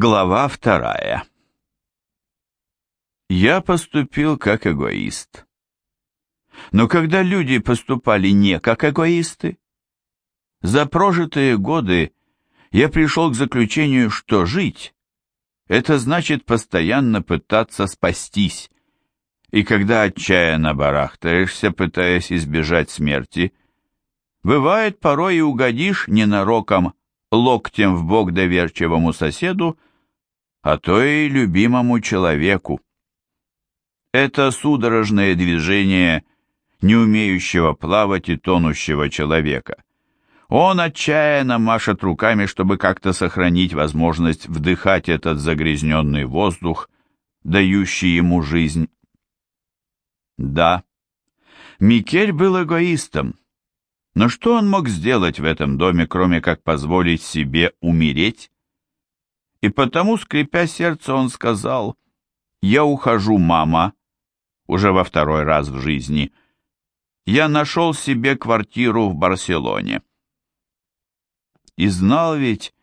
Глава вторая Я поступил как эгоист. Но когда люди поступали не как эгоисты, за прожитые годы я пришел к заключению, что жить – это значит постоянно пытаться спастись, и когда отчаянно барахтаешься, пытаясь избежать смерти, бывает порой и угодишь ненароком локтем в бок доверчивому соседу, а то и любимому человеку. Это судорожное движение не умеющего плавать и тонущего человека. Он отчаянно машет руками, чтобы как-то сохранить возможность вдыхать этот загрязненный воздух, дающий ему жизнь. Да, Микель был эгоистом, но что он мог сделать в этом доме, кроме как позволить себе умереть? И потому, скрипя сердце, он сказал, «Я ухожу, мама», уже во второй раз в жизни. «Я нашел себе квартиру в Барселоне». И знал ведь,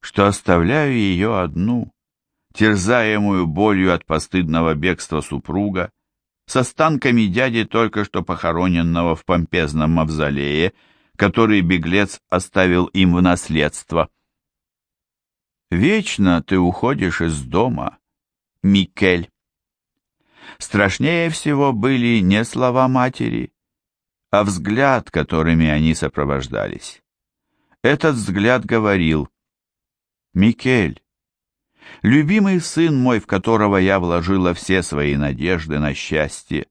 что оставляю ее одну, терзаемую болью от постыдного бегства супруга, с останками дяди, только что похороненного в помпезном мавзолее, который беглец оставил им в наследство. «Вечно ты уходишь из дома, Микель». Страшнее всего были не слова матери, а взгляд, которыми они сопровождались. Этот взгляд говорил, «Микель, любимый сын мой, в которого я вложила все свои надежды на счастье.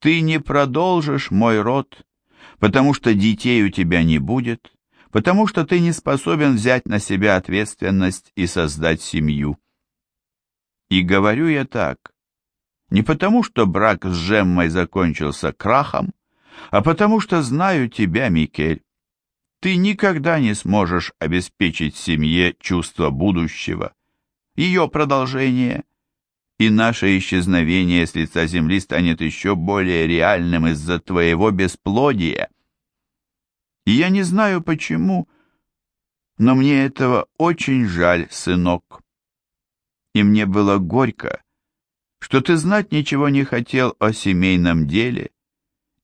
Ты не продолжишь мой род, потому что детей у тебя не будет, потому что ты не способен взять на себя ответственность и создать семью. И говорю я так, не потому что брак с Жеммой закончился крахом, а потому что знаю тебя, Микель. Ты никогда не сможешь обеспечить семье чувство будущего ее продолжение, и наше исчезновение с лица земли станет еще более реальным из-за твоего бесплодия. И я не знаю почему, но мне этого очень жаль, сынок. И мне было горько, что ты знать ничего не хотел о семейном деле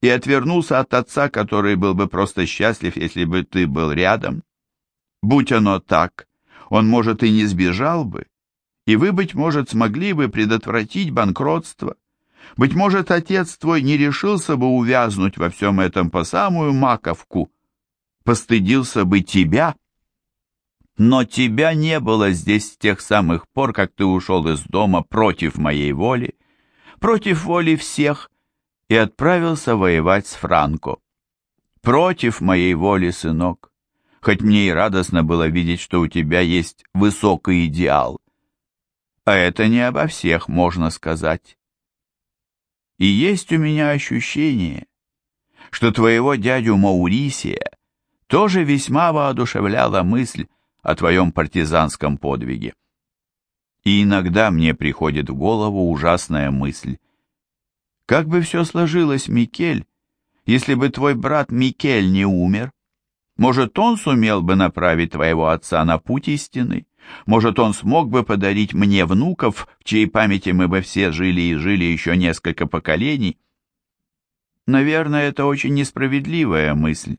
и отвернулся от отца, который был бы просто счастлив, если бы ты был рядом. Будь оно так, он, может, и не сбежал бы, и вы, быть может, смогли бы предотвратить банкротство. Быть может, отец твой не решился бы увязнуть во всем этом по самую маковку, постыдился бы тебя. Но тебя не было здесь с тех самых пор, как ты ушел из дома против моей воли, против воли всех, и отправился воевать с Франко. Против моей воли, сынок, хоть мне и радостно было видеть, что у тебя есть высокий идеал. А это не обо всех можно сказать. И есть у меня ощущение, что твоего дядю Маурисия тоже весьма воодушевляла мысль о твоем партизанском подвиге. И иногда мне приходит в голову ужасная мысль. Как бы все сложилось, Микель, если бы твой брат Микель не умер? Может, он сумел бы направить твоего отца на путь истины? Может, он смог бы подарить мне внуков, в чьей памяти мы бы все жили и жили еще несколько поколений? Наверное, это очень несправедливая мысль,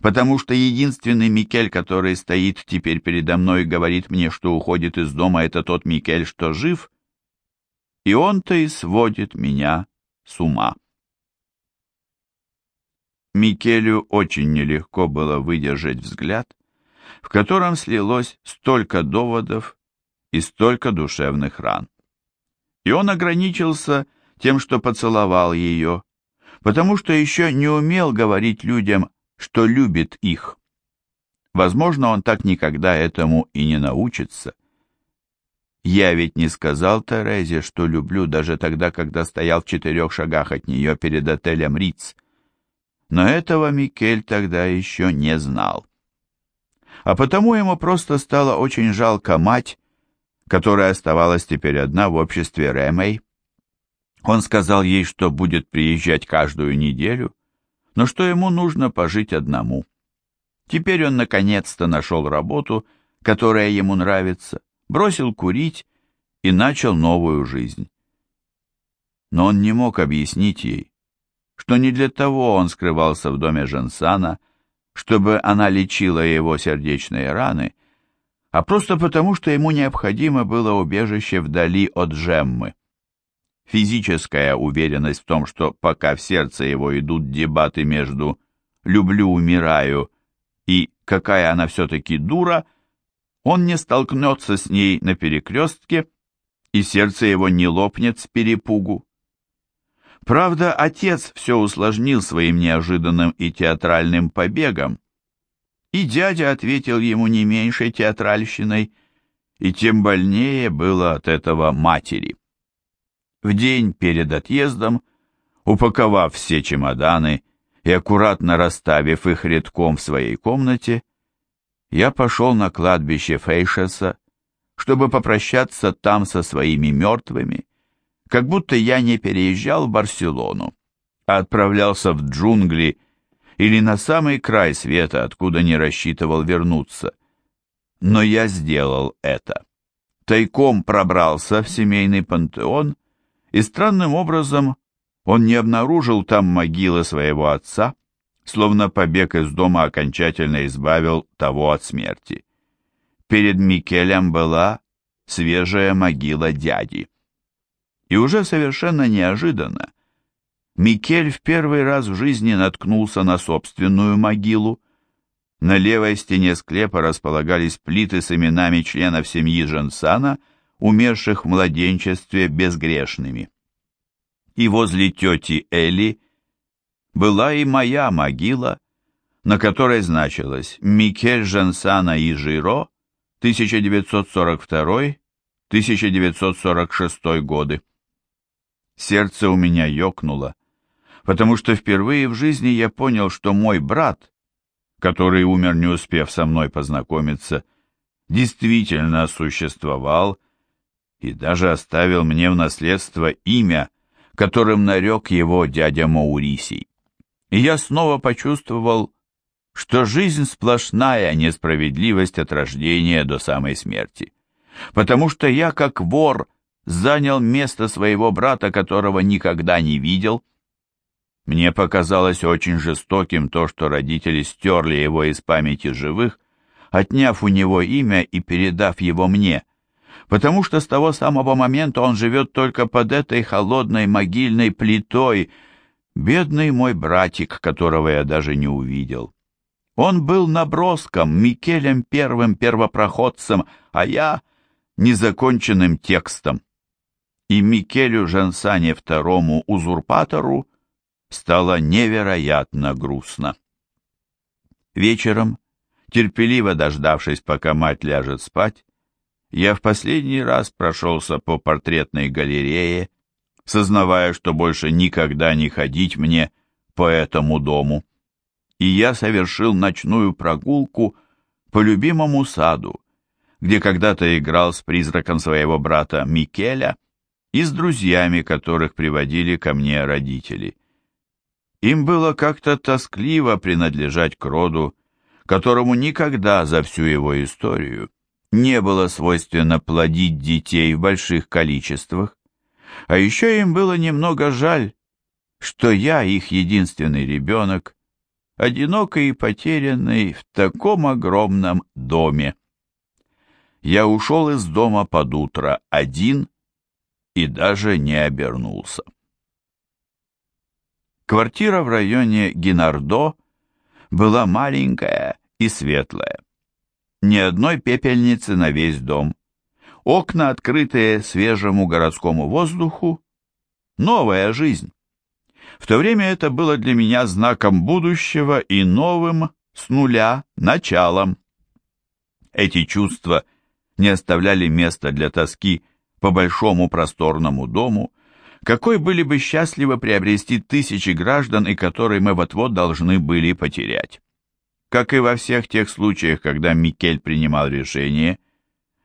потому что единственный Микель, который стоит теперь передо мной и говорит мне, что уходит из дома, это тот Микель, что жив, и он-то и сводит меня с ума. Микелю очень нелегко было выдержать взгляд, в котором слилось столько доводов и столько душевных ран. И он ограничился тем, что поцеловал ее, потому что еще не умел говорить людям, что любит их. Возможно, он так никогда этому и не научится. Я ведь не сказал Терезе, что люблю, даже тогда, когда стоял в четырех шагах от нее перед отелем Риц. Но этого Микель тогда еще не знал а потому ему просто стало очень жалко мать, которая оставалась теперь одна в обществе Рэмэй. Он сказал ей, что будет приезжать каждую неделю, но что ему нужно пожить одному. Теперь он наконец-то нашел работу, которая ему нравится. бросил курить и начал новую жизнь. Но он не мог объяснить ей, что не для того он скрывался в доме Жансана, чтобы она лечила его сердечные раны, а просто потому, что ему необходимо было убежище вдали от Джеммы. Физическая уверенность в том, что пока в сердце его идут дебаты между «люблю, умираю» и «какая она все-таки дура», он не столкнется с ней на перекрестке, и сердце его не лопнет с перепугу. Правда, отец все усложнил своим неожиданным и театральным побегом, и дядя ответил ему не меньшей театральщиной, и тем больнее было от этого матери. В день перед отъездом, упаковав все чемоданы и аккуратно расставив их редком в своей комнате, я пошел на кладбище Фейшеса, чтобы попрощаться там со своими мертвыми, как будто я не переезжал в Барселону, а отправлялся в джунгли или на самый край света, откуда не рассчитывал вернуться. Но я сделал это. Тайком пробрался в семейный пантеон, и странным образом он не обнаружил там могилы своего отца, словно побег из дома окончательно избавил того от смерти. Перед Микелем была свежая могила дяди. И уже совершенно неожиданно Микель в первый раз в жизни наткнулся на собственную могилу. На левой стене склепа располагались плиты с именами членов семьи Жансана, умерших в младенчестве безгрешными. И возле тети Эли была и моя могила, на которой значилось Микель Жансана и Жиро, 1942-1946 годы. Сердце у меня ёкнуло, потому что впервые в жизни я понял, что мой брат, который умер не успев со мной познакомиться, действительно существовал и даже оставил мне в наследство имя, которым нарек его дядя Маурисий. И я снова почувствовал, что жизнь сплошная несправедливость от рождения до самой смерти, потому что я, как вор, занял место своего брата, которого никогда не видел. Мне показалось очень жестоким то, что родители стерли его из памяти живых, отняв у него имя и передав его мне, потому что с того самого момента он живет только под этой холодной могильной плитой, бедный мой братик, которого я даже не увидел. Он был наброском, Микелем первым первопроходцем, а я — незаконченным текстом и Микелю Жансане второму узурпатору стало невероятно грустно. Вечером, терпеливо дождавшись, пока мать ляжет спать, я в последний раз прошелся по портретной галерее, сознавая, что больше никогда не ходить мне по этому дому. И я совершил ночную прогулку по любимому саду, где когда-то играл с призраком своего брата Микеля, и с друзьями, которых приводили ко мне родители. Им было как-то тоскливо принадлежать к роду, которому никогда за всю его историю не было свойственно плодить детей в больших количествах. А еще им было немного жаль, что я, их единственный ребенок, одинокий и потерянный в таком огромном доме. Я ушел из дома под утро один и даже не обернулся. Квартира в районе Гинардо была маленькая и светлая. Ни одной пепельницы на весь дом. Окна, открытые свежему городскому воздуху. Новая жизнь. В то время это было для меня знаком будущего и новым, с нуля, началом. Эти чувства не оставляли места для тоски по большому просторному дому, какой были бы счастливы приобрести тысячи граждан и который мы вот-вот должны были потерять. Как и во всех тех случаях, когда Микель принимал решение,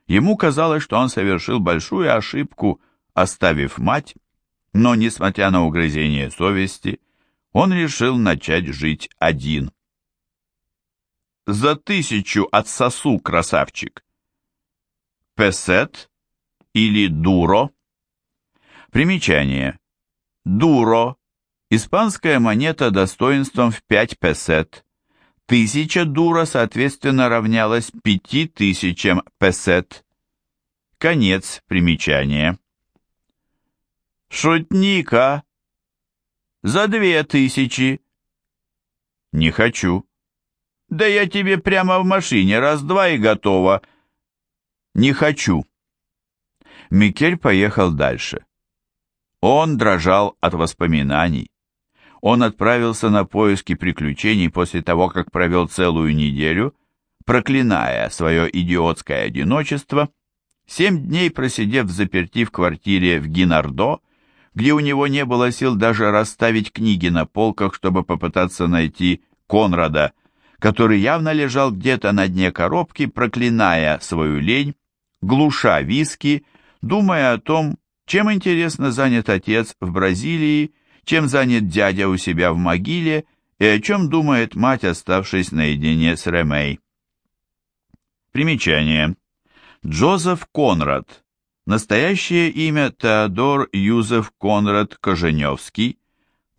ему казалось, что он совершил большую ошибку, оставив мать, но, несмотря на угрызение совести, он решил начать жить один. «За тысячу отсосу, красавчик!» песет или дуро. Примечание. Дуро – испанская монета достоинством в 5 песет. Тысяча дура, соответственно, равнялась пяти тысячам песет. Конец примечания. Шутника. За две тысячи. Не хочу. Да я тебе прямо в машине, раз-два и готово. Не хочу. Микель поехал дальше. Он дрожал от воспоминаний. Он отправился на поиски приключений после того, как провел целую неделю, проклиная свое идиотское одиночество, семь дней просидев в заперти в квартире в Гинардо, где у него не было сил даже расставить книги на полках, чтобы попытаться найти Конрада, который явно лежал где-то на дне коробки, проклиная свою лень, глуша виски, думая о том, чем интересно занят отец в Бразилии, чем занят дядя у себя в могиле и о чем думает мать, оставшись наедине с Ремей. Примечание. Джозеф Конрад. Настоящее имя Теодор Юзеф Конрад Коженевский,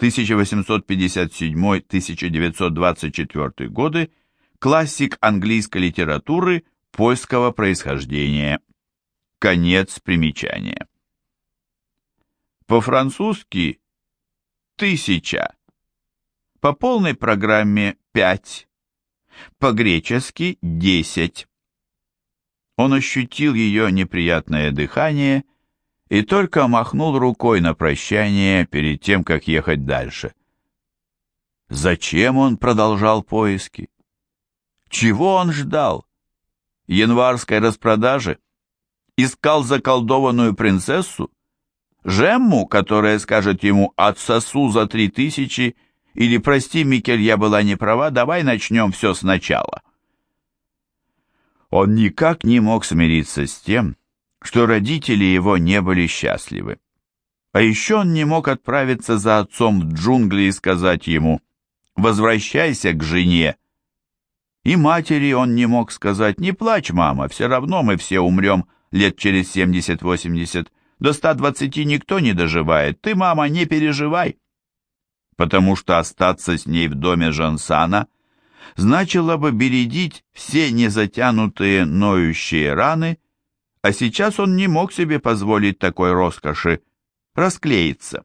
1857-1924 годы, классик английской литературы польского происхождения. Конец примечания. По-французски «тысяча», по полной программе «пять», по-гречески «десять». Он ощутил ее неприятное дыхание и только махнул рукой на прощание перед тем, как ехать дальше. Зачем он продолжал поиски? Чего он ждал? Январской распродажи? Искал заколдованную принцессу? Жемму, которая скажет ему «отсосу за три тысячи» или «прости, Микель, я была не права, давай начнем все сначала». Он никак не мог смириться с тем, что родители его не были счастливы. А еще он не мог отправиться за отцом в джунгли и сказать ему «Возвращайся к жене». И матери он не мог сказать «Не плачь, мама, все равно мы все умрем лет через 70-80. До 120 никто не доживает, ты, мама, не переживай». Потому что остаться с ней в доме Жансана значило бы бередить все незатянутые ноющие раны, а сейчас он не мог себе позволить такой роскоши расклеиться.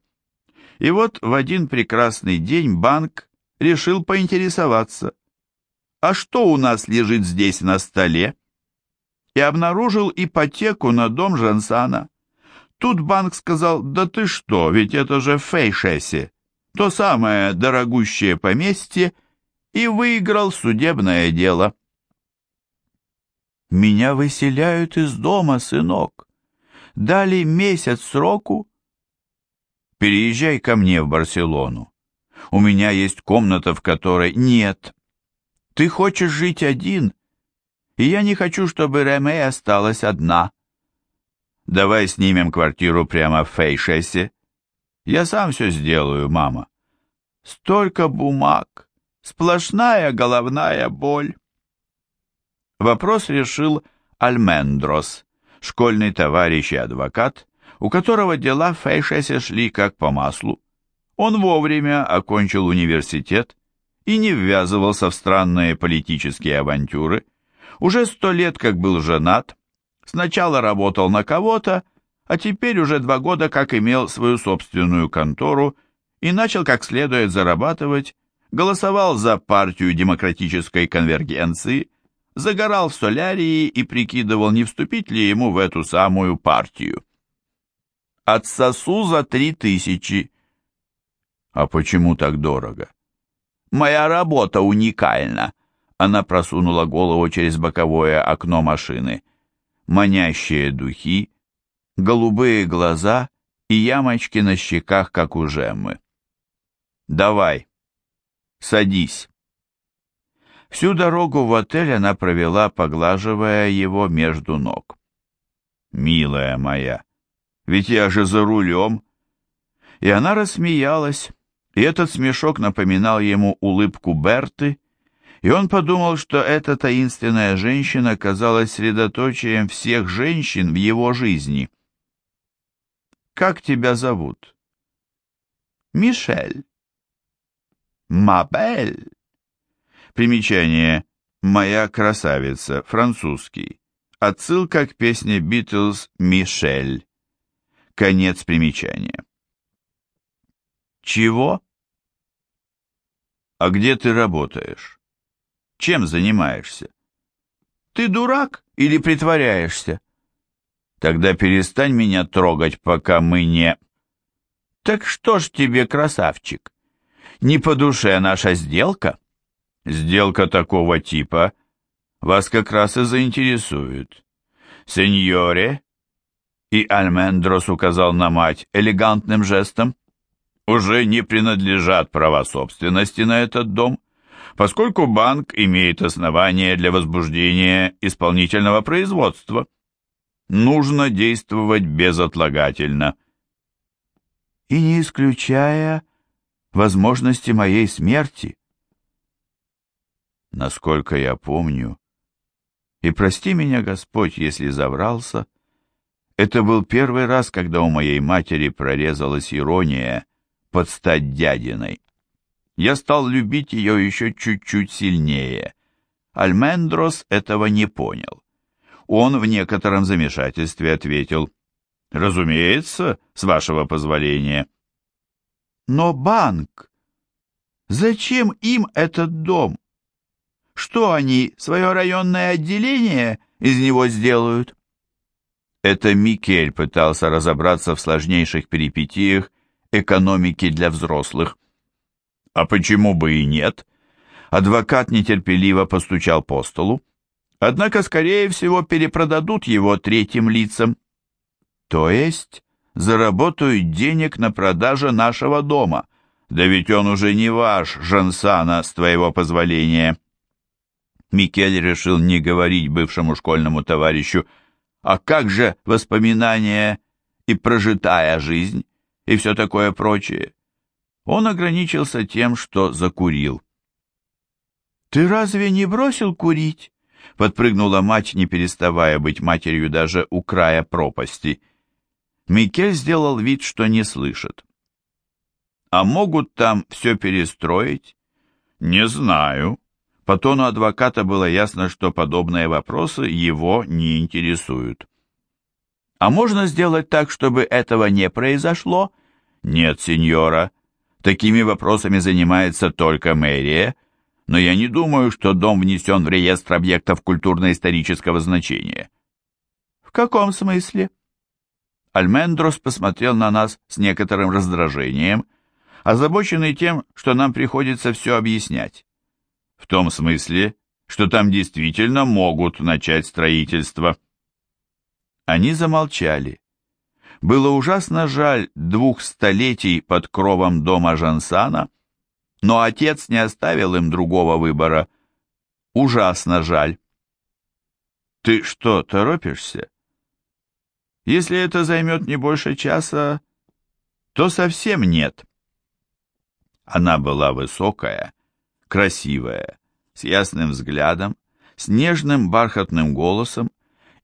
И вот в один прекрасный день банк решил поинтересоваться, а что у нас лежит здесь на столе? И обнаружил ипотеку на дом Жансана. Тут банк сказал, да ты что, ведь это же Фейшеси, то самое дорогущее поместье, и выиграл судебное дело. Меня выселяют из дома, сынок. Дали месяц сроку. Переезжай ко мне в Барселону. У меня есть комната, в которой нет. Ты хочешь жить один, и я не хочу, чтобы Реме осталась одна. Давай снимем квартиру прямо в Фейшесе. Я сам все сделаю, мама. Столько бумаг, сплошная головная боль. Вопрос решил Альмендрос, школьный товарищ и адвокат, у которого дела в Фейшесе шли как по маслу. Он вовремя окончил университет и не ввязывался в странные политические авантюры. Уже сто лет как был женат, сначала работал на кого-то, а теперь уже два года как имел свою собственную контору и начал как следует зарабатывать, голосовал за партию демократической конвергенции – загорал в солярии и прикидывал, не вступить ли ему в эту самую партию. Отсосу за три тысячи. А почему так дорого? Моя работа уникальна. Она просунула голову через боковое окно машины. Манящие духи, голубые глаза и ямочки на щеках, как у Жеммы. «Давай, садись». Всю дорогу в отель она провела, поглаживая его между ног. «Милая моя, ведь я же за рулем!» И она рассмеялась, и этот смешок напоминал ему улыбку Берты, и он подумал, что эта таинственная женщина казалась средоточием всех женщин в его жизни. «Как тебя зовут?» «Мишель». «Мабель». Примечание «Моя красавица», французский. Отсылка к песне Битлз «Мишель». Конец примечания. «Чего?» «А где ты работаешь? Чем занимаешься?» «Ты дурак или притворяешься?» «Тогда перестань меня трогать, пока мы не...» «Так что ж тебе, красавчик, не по душе наша сделка?» Сделка такого типа вас как раз и заинтересует. Сеньоре, и Альмендрос указал на мать элегантным жестом, уже не принадлежат права собственности на этот дом, поскольку банк имеет основания для возбуждения исполнительного производства. Нужно действовать безотлагательно. И не исключая возможности моей смерти, насколько я помню, и прости меня, Господь, если заврался, это был первый раз, когда у моей матери прорезалась ирония под стать дядиной. Я стал любить ее еще чуть-чуть сильнее. Альмендрос этого не понял. Он в некотором замешательстве ответил, «Разумеется, с вашего позволения». «Но банк! Зачем им этот дом?» Что они, свое районное отделение из него сделают? Это Микель пытался разобраться в сложнейших перипетиях экономики для взрослых. А почему бы и нет? Адвокат нетерпеливо постучал по столу. Однако, скорее всего, перепродадут его третьим лицам. То есть заработают денег на продаже нашего дома. Да ведь он уже не ваш, Жансана, с твоего позволения. Микель решил не говорить бывшему школьному товарищу, а как же воспоминания и прожитая жизнь, и все такое прочее. Он ограничился тем, что закурил. «Ты разве не бросил курить?» — подпрыгнула мать, не переставая быть матерью даже у края пропасти. Микель сделал вид, что не слышит. «А могут там все перестроить?» «Не знаю», по тону адвоката было ясно, что подобные вопросы его не интересуют. «А можно сделать так, чтобы этого не произошло?» «Нет, сеньора. Такими вопросами занимается только мэрия, но я не думаю, что дом внесен в реестр объектов культурно-исторического значения». «В каком смысле?» Альмендрос посмотрел на нас с некоторым раздражением, озабоченный тем, что нам приходится все объяснять. В том смысле, что там действительно могут начать строительство. Они замолчали. Было ужасно жаль двух столетий под кровом дома Жансана, но отец не оставил им другого выбора. Ужасно жаль. Ты что, торопишься? Если это займет не больше часа, то совсем нет. Она была высокая, красивая, с ясным взглядом, с нежным бархатным голосом,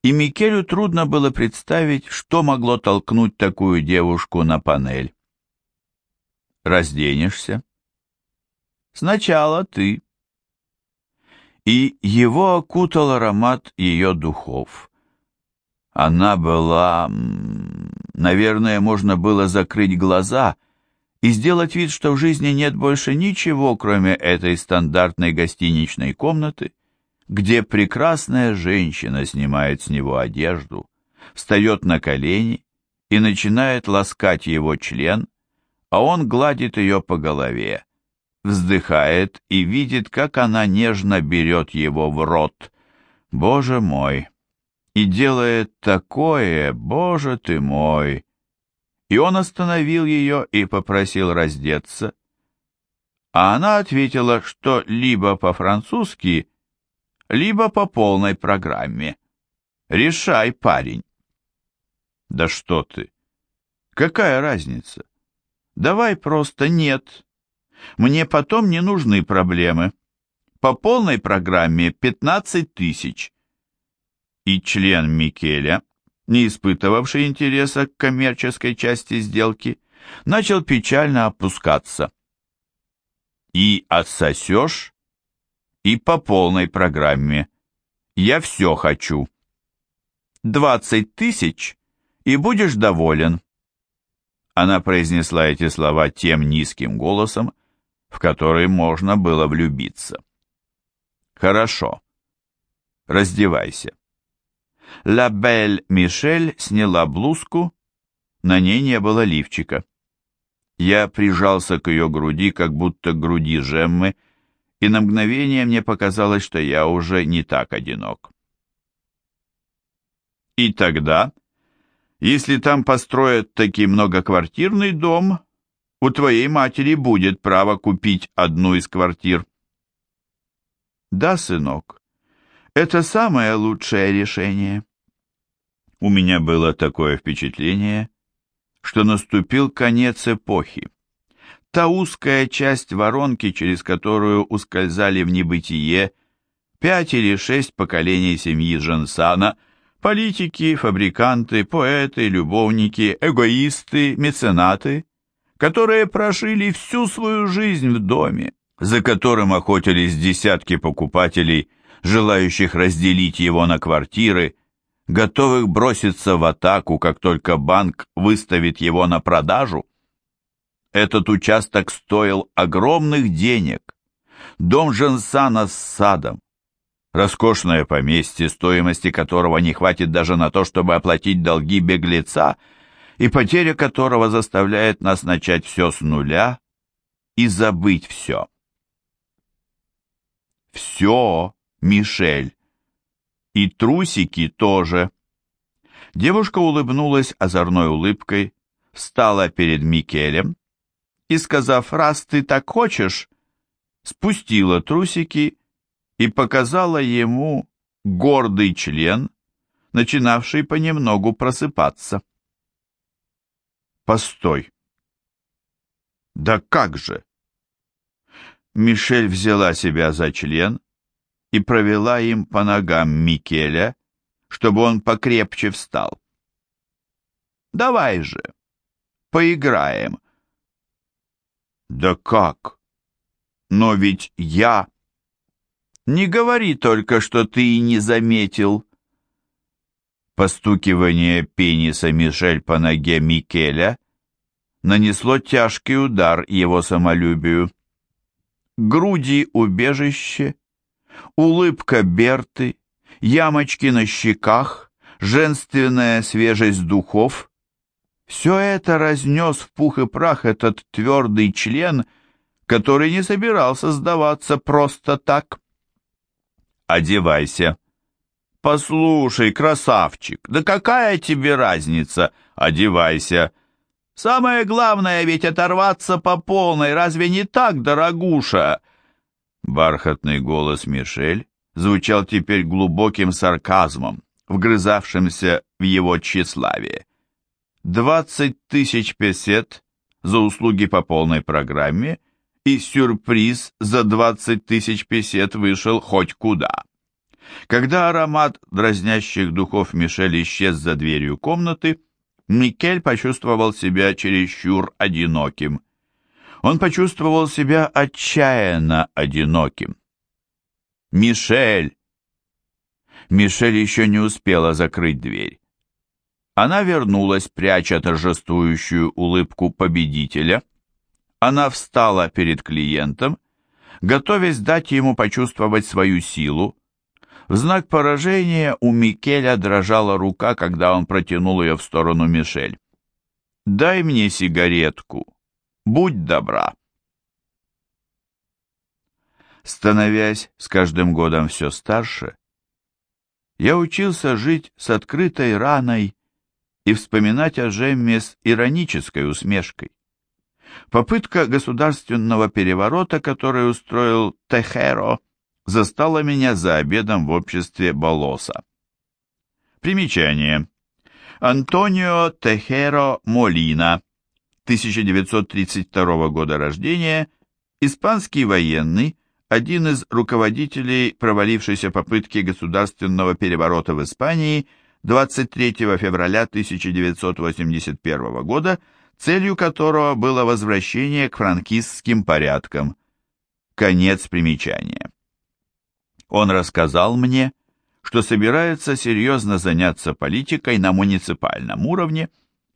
и Микелю трудно было представить, что могло толкнуть такую девушку на панель. «Разденешься?» «Сначала ты». И его окутал аромат ее духов. Она была... Наверное, можно было закрыть глаза — и сделать вид, что в жизни нет больше ничего, кроме этой стандартной гостиничной комнаты, где прекрасная женщина снимает с него одежду, встает на колени и начинает ласкать его член, а он гладит ее по голове, вздыхает и видит, как она нежно берет его в рот. Боже мой! И делает такое, боже ты мой! и он остановил ее и попросил раздеться. А она ответила, что либо по-французски, либо по полной программе. Решай, парень. Да что ты? Какая разница? Давай просто нет. Мне потом не нужны проблемы. по полной программе 15 тысяч. И член Микеля, не испытывавший интереса к коммерческой части сделки, начал печально опускаться. И отсосешь, и по полной программе. Я все хочу. Двадцать тысяч, и будешь доволен. Она произнесла эти слова тем низким голосом, в который можно было влюбиться. Хорошо. Раздевайся. Ла Бель Мишель сняла блузку, на ней не было лифчика. Я прижался к ее груди, как будто к груди Жеммы, и на мгновение мне показалось, что я уже не так одинок. И тогда, если там построят таки многоквартирный дом, у твоей матери будет право купить одну из квартир. Да, сынок, это самое лучшее решение. У меня было такое впечатление, что наступил конец эпохи. Та узкая часть воронки, через которую ускользали в небытие пять или шесть поколений семьи Жансана, политики, фабриканты, поэты, любовники, эгоисты, меценаты, которые прожили всю свою жизнь в доме, за которым охотились десятки покупателей, желающих разделить его на квартиры, готовых броситься в атаку, как только банк выставит его на продажу. Этот участок стоил огромных денег. Дом Жансана с садом. Роскошное поместье, стоимости которого не хватит даже на то, чтобы оплатить долги беглеца, и потеря которого заставляет нас начать все с нуля и забыть все. Все, Мишель. И трусики тоже. Девушка улыбнулась озорной улыбкой, встала перед Микелем и, сказав «раз ты так хочешь», спустила трусики и показала ему гордый член, начинавший понемногу просыпаться. «Постой!» «Да как же!» Мишель взяла себя за член и провела им по ногам Микеля, чтобы он покрепче встал. «Давай же, поиграем». «Да как? Но ведь я...» «Не говори только, что ты и не заметил». Постукивание пениса Мишель по ноге Микеля нанесло тяжкий удар его самолюбию груди убежище, улыбка Берты, ямочки на щеках, женственная свежесть духов. Все это разнес в пух и прах этот твердый член, который не собирался сдаваться просто так. «Одевайся». «Послушай, красавчик, да какая тебе разница? Одевайся». Самое главное ведь оторваться по полной, разве не так, дорогуша?» Бархатный голос Мишель звучал теперь глубоким сарказмом, вгрызавшимся в его тщеславие. «Двадцать тысяч песет за услуги по полной программе, и сюрприз за двадцать тысяч песет вышел хоть куда». Когда аромат дразнящих духов Мишель исчез за дверью комнаты, Микель почувствовал себя чересчур одиноким. Он почувствовал себя отчаянно одиноким. «Мишель!» Мишель еще не успела закрыть дверь. Она вернулась, пряча торжествующую улыбку победителя. Она встала перед клиентом, готовясь дать ему почувствовать свою силу, в знак поражения у Микеля дрожала рука, когда он протянул ее в сторону Мишель. «Дай мне сигаретку. Будь добра». Становясь с каждым годом все старше, я учился жить с открытой раной и вспоминать о Жемме с иронической усмешкой. Попытка государственного переворота, который устроил Техеро, застала меня за обедом в обществе Болоса. Примечание. Антонио Техеро Молина, 1932 года рождения, испанский военный, один из руководителей провалившейся попытки государственного переворота в Испании 23 февраля 1981 года, целью которого было возвращение к франкистским порядкам. Конец примечания. Он рассказал мне, что собирается серьезно заняться политикой на муниципальном уровне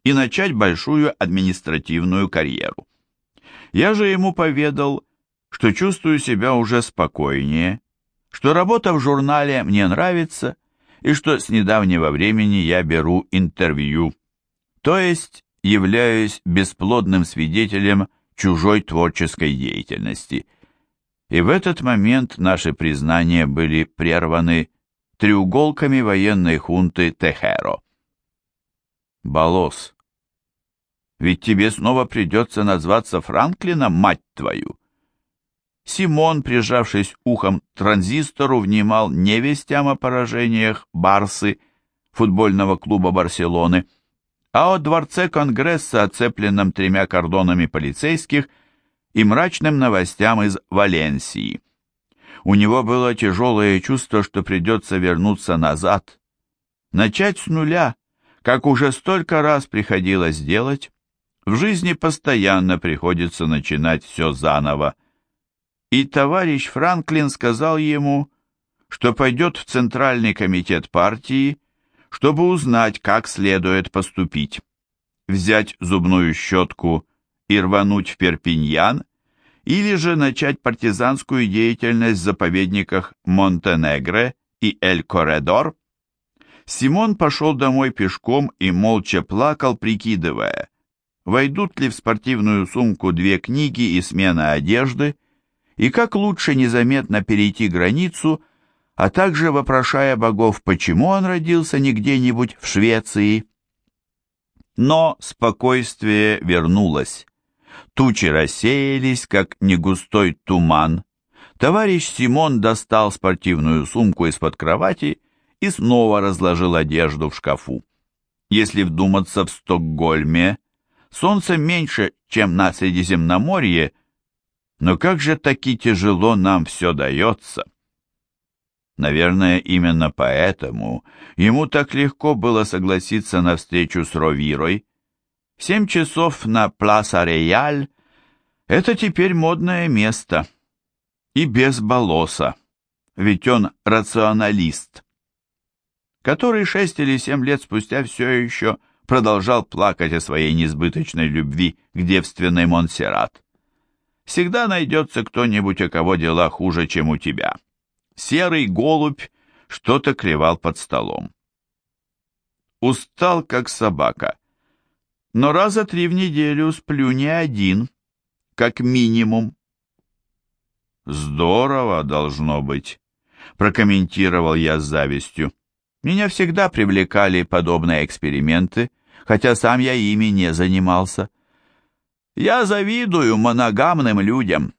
и начать большую административную карьеру. Я же ему поведал, что чувствую себя уже спокойнее, что работа в журнале мне нравится и что с недавнего времени я беру интервью, то есть являюсь бесплодным свидетелем чужой творческой деятельности. И в этот момент наши признания были прерваны треуголками военной хунты Техеро. Болос, ведь тебе снова придется назваться Франклином, мать твою. Симон, прижавшись ухом к транзистору, внимал невестям о поражениях Барсы, футбольного клуба Барселоны, а о дворце Конгресса, оцепленном тремя кордонами полицейских, и мрачным новостям из Валенсии. У него было тяжелое чувство, что придется вернуться назад, начать с нуля, как уже столько раз приходилось делать. В жизни постоянно приходится начинать все заново. И товарищ Франклин сказал ему, что пойдет в Центральный комитет партии, чтобы узнать, как следует поступить. Взять зубную щетку и рвануть в Перпиньян – или же начать партизанскую деятельность в заповедниках Монтенегре и Эль-Корредор. Симон пошел домой пешком и молча плакал, прикидывая, войдут ли в спортивную сумку две книги и смена одежды, и как лучше незаметно перейти границу, а также вопрошая богов, почему он родился не где-нибудь в Швеции. Но спокойствие вернулось. Тучи рассеялись, как негустой туман. Товарищ Симон достал спортивную сумку из-под кровати и снова разложил одежду в шкафу. Если вдуматься в Стокгольме, солнце меньше, чем на Средиземноморье, но как же таки тяжело нам все дается. Наверное, именно поэтому ему так легко было согласиться на встречу с Ровирой, Семь часов на Пласа Реяль — это теперь модное место. И без Болоса, ведь он рационалист, который шесть или семь лет спустя все еще продолжал плакать о своей несбыточной любви к девственной Монсеррат. Всегда найдется кто-нибудь, у кого дела хуже, чем у тебя. Серый голубь что-то клевал под столом. Устал, как собака, но раза три в неделю сплю не один, как минимум. Здорово должно быть, прокомментировал я с завистью. Меня всегда привлекали подобные эксперименты, хотя сам я ими не занимался. Я завидую моногамным людям.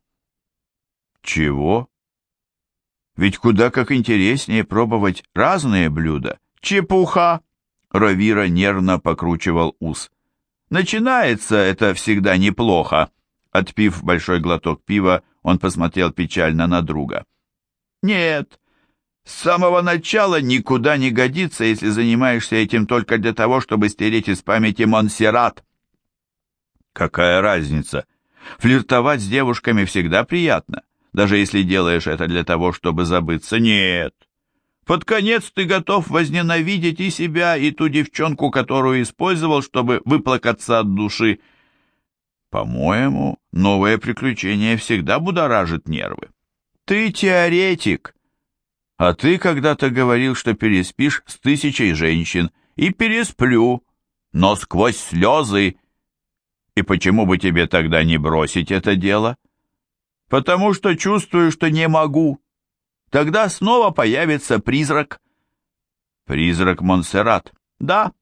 Чего? Ведь куда как интереснее пробовать разные блюда. Чепуха! Ровира нервно покручивал ус. Начинается это всегда неплохо. Отпив большой глоток пива, он посмотрел печально на друга. Нет, с самого начала никуда не годится, если занимаешься этим только для того, чтобы стереть из памяти Монсеррат. Какая разница? Флиртовать с девушками всегда приятно, даже если делаешь это для того, чтобы забыться. Нет, под конец ты готов возненавидеть и себя, и ту девчонку, которую использовал, чтобы выплакаться от души. По-моему, новое приключение всегда будоражит нервы. Ты теоретик. А ты когда-то говорил, что переспишь с тысячей женщин. И пересплю, но сквозь слезы. И почему бы тебе тогда не бросить это дело? Потому что чувствую, что не могу. Тогда снова появится призрак. Призрак Монсеррат. Да,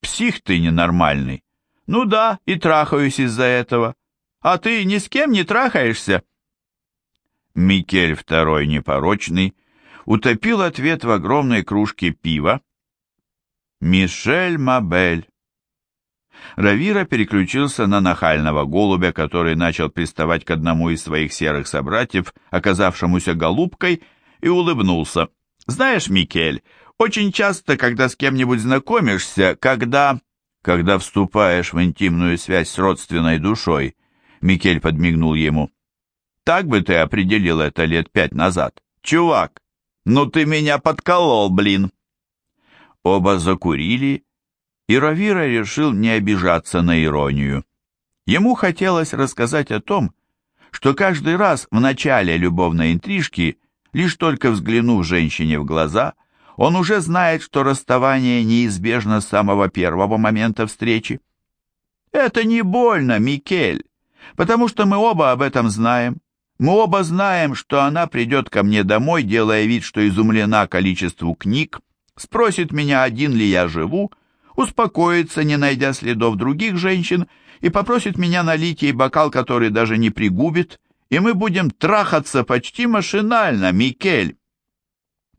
псих ты ненормальный. Ну да, и трахаюсь из-за этого. А ты ни с кем не трахаешься. Микель второй непорочный утопил ответ в огромной кружке пива. Мишель Мабель. Равира переключился на нахального голубя, который начал приставать к одному из своих серых собратьев, оказавшемуся голубкой, и улыбнулся. «Знаешь, Микель, очень часто, когда с кем-нибудь знакомишься, когда...» «Когда вступаешь в интимную связь с родственной душой», Микель подмигнул ему. «Так бы ты определил это лет пять назад. Чувак, ну ты меня подколол, блин!» Оба закурили, и решил не обижаться на иронию. Ему хотелось рассказать о том, что каждый раз в начале любовной интрижки, лишь только взглянув женщине в глаза, он уже знает, что расставание неизбежно с самого первого момента встречи. «Это не больно, Микель, потому что мы оба об этом знаем. Мы оба знаем, что она придет ко мне домой, делая вид, что изумлена количеству книг, спросит меня, один ли я живу, успокоится, не найдя следов других женщин, и попросит меня налить ей бокал, который даже не пригубит, и мы будем трахаться почти машинально, Микель.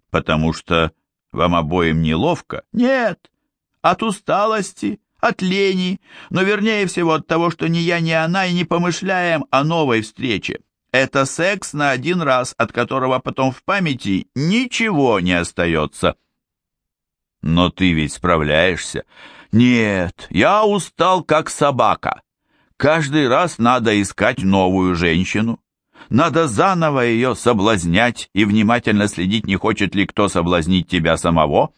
Потому что вам обоим неловко? Нет, от усталости, от лени, но вернее всего от того, что ни я, ни она и не помышляем о новой встрече. Это секс на один раз, от которого потом в памяти ничего не остается. Но ты ведь справляешься. Нет, я устал как собака. Каждый раз надо искать новую женщину. Надо заново ее соблазнять и внимательно следить, не хочет ли кто соблазнить тебя самого.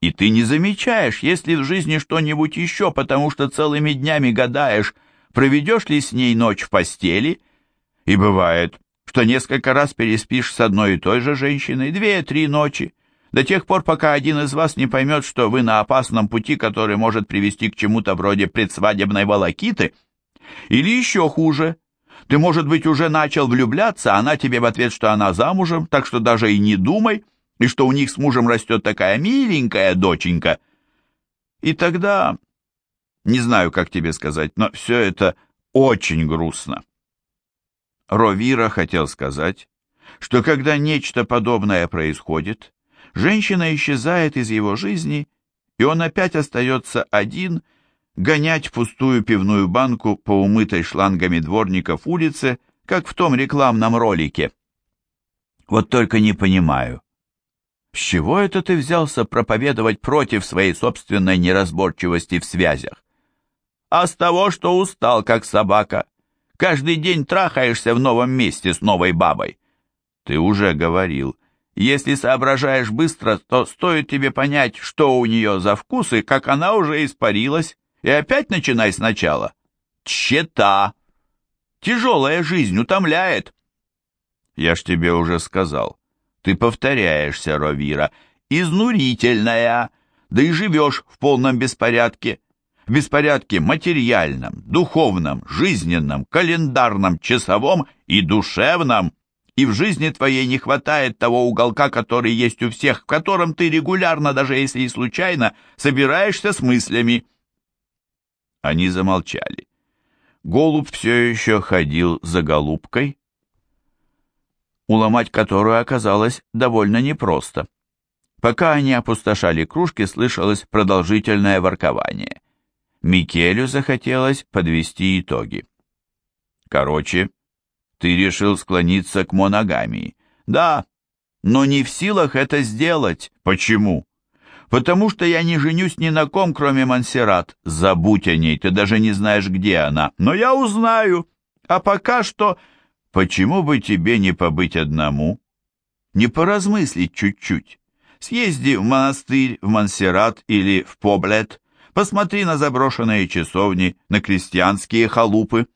И ты не замечаешь, есть ли в жизни что-нибудь еще, потому что целыми днями гадаешь, проведешь ли с ней ночь в постели. И бывает, что несколько раз переспишь с одной и той же женщиной, две-три ночи, до тех пор, пока один из вас не поймет, что вы на опасном пути, который может привести к чему-то вроде предсвадебной волокиты. Или еще хуже. Ты, может быть, уже начал влюбляться, а она тебе в ответ, что она замужем, так что даже и не думай, и что у них с мужем растет такая миленькая доченька. И тогда... Не знаю, как тебе сказать, но все это очень грустно. Ровира хотел сказать, что когда нечто подобное происходит, женщина исчезает из его жизни, и он опять остается один, гонять пустую пивную банку по умытой шлангами дворников улице, как в том рекламном ролике. Вот только не понимаю, с чего это ты взялся проповедовать против своей собственной неразборчивости в связях? А с того, что устал, как собака. Каждый день трахаешься в новом месте с новой бабой. Ты уже говорил, если соображаешь быстро, то стоит тебе понять, что у нее за вкусы, как она уже испарилась, и опять начинай сначала. Чета! Тяжелая жизнь утомляет. Я ж тебе уже сказал. Ты повторяешься, Ровира. Изнурительная. Да и живешь в полном беспорядке. В беспорядке материальном, духовном, жизненном, календарном, часовом и душевном и в жизни твоей не хватает того уголка, который есть у всех, в котором ты регулярно, даже если и случайно, собираешься с мыслями». Они замолчали. Голубь все еще ходил за голубкой, уломать которую оказалось довольно непросто. Пока они опустошали кружки, слышалось продолжительное воркование. Микелю захотелось подвести итоги. Короче, ты решил склониться к моногамии. Да, но не в силах это сделать. Почему? Потому что я не женюсь ни на ком, кроме Монсеррат. Забудь о ней, ты даже не знаешь, где она. Но я узнаю. А пока что... Почему бы тебе не побыть одному? Не поразмыслить чуть-чуть. Съезди в монастырь, в Монсеррат или в Поблет. Посмотри на заброшенные часовни, на крестьянские халупы.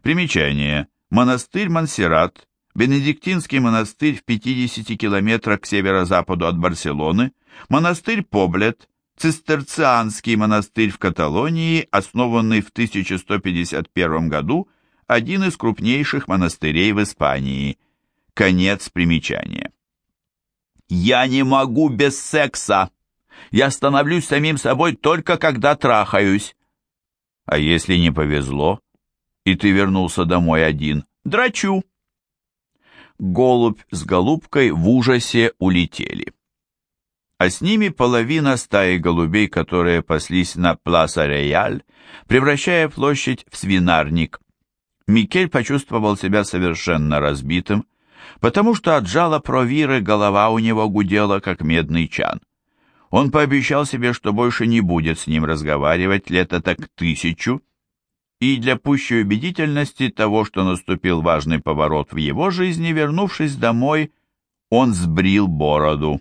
Примечание. Монастырь Монсеррат, Бенедиктинский монастырь в 50 километрах к северо-западу от Барселоны, монастырь Поблет, Цистерцианский монастырь в Каталонии, основанный в 1151 году, один из крупнейших монастырей в Испании. Конец примечания. «Я не могу без секса! Я становлюсь самим собой только когда трахаюсь!» «А если не повезло?» и ты вернулся домой один. Драчу!» Голубь с голубкой в ужасе улетели. а с ними половина стаи голубей, которые паслись на Пласа-Реяль, превращая площадь в свинарник. Микель почувствовал себя совершенно разбитым, потому что от жала провиры голова у него гудела, как медный чан. Он пообещал себе, что больше не будет с ним разговаривать лет так тысячу, и для пущей убедительности того, что наступил важный поворот в его жизни, вернувшись домой, он сбрил бороду.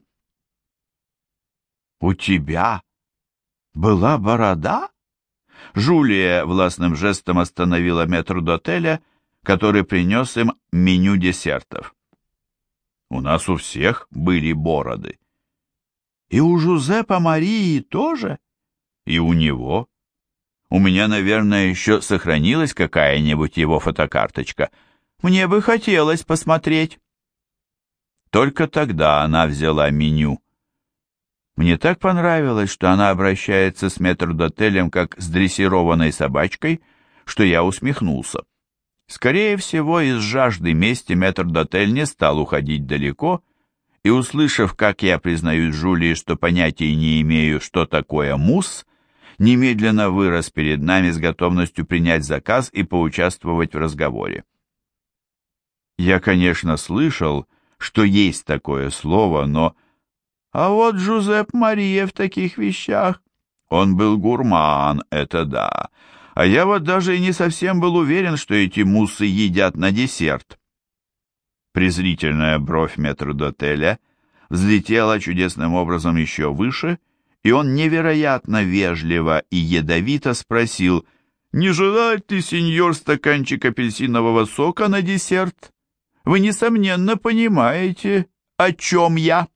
«У тебя была борода?» Жулия властным жестом остановила метрдотеля, который принес им меню десертов. У нас у всех были бороды. И у Жузепа Марии тоже? И у него? У меня, наверное, еще сохранилась какая-нибудь его фотокарточка. Мне бы хотелось посмотреть. Только тогда она взяла меню. Мне так понравилось, что она обращается с метрдотелем как с дрессированной собачкой, что я усмехнулся. Скорее всего, из жажды мести метрдотель не стал уходить далеко, и, услышав, как я признаюсь Жулии, что понятия не имею, что такое мусс, немедленно вырос перед нами с готовностью принять заказ и поучаствовать в разговоре. Я, конечно, слышал, что есть такое слово, но... А вот Жузеп Мария в таких вещах... Он был гурман, это да, а я вот даже и не совсем был уверен, что эти муссы едят на десерт. Презрительная бровь метрдотеля взлетела чудесным образом еще выше, и он невероятно вежливо и ядовито спросил, «Не желает ли сеньор стаканчик апельсинового сока на десерт? Вы, несомненно, понимаете, о чем я?»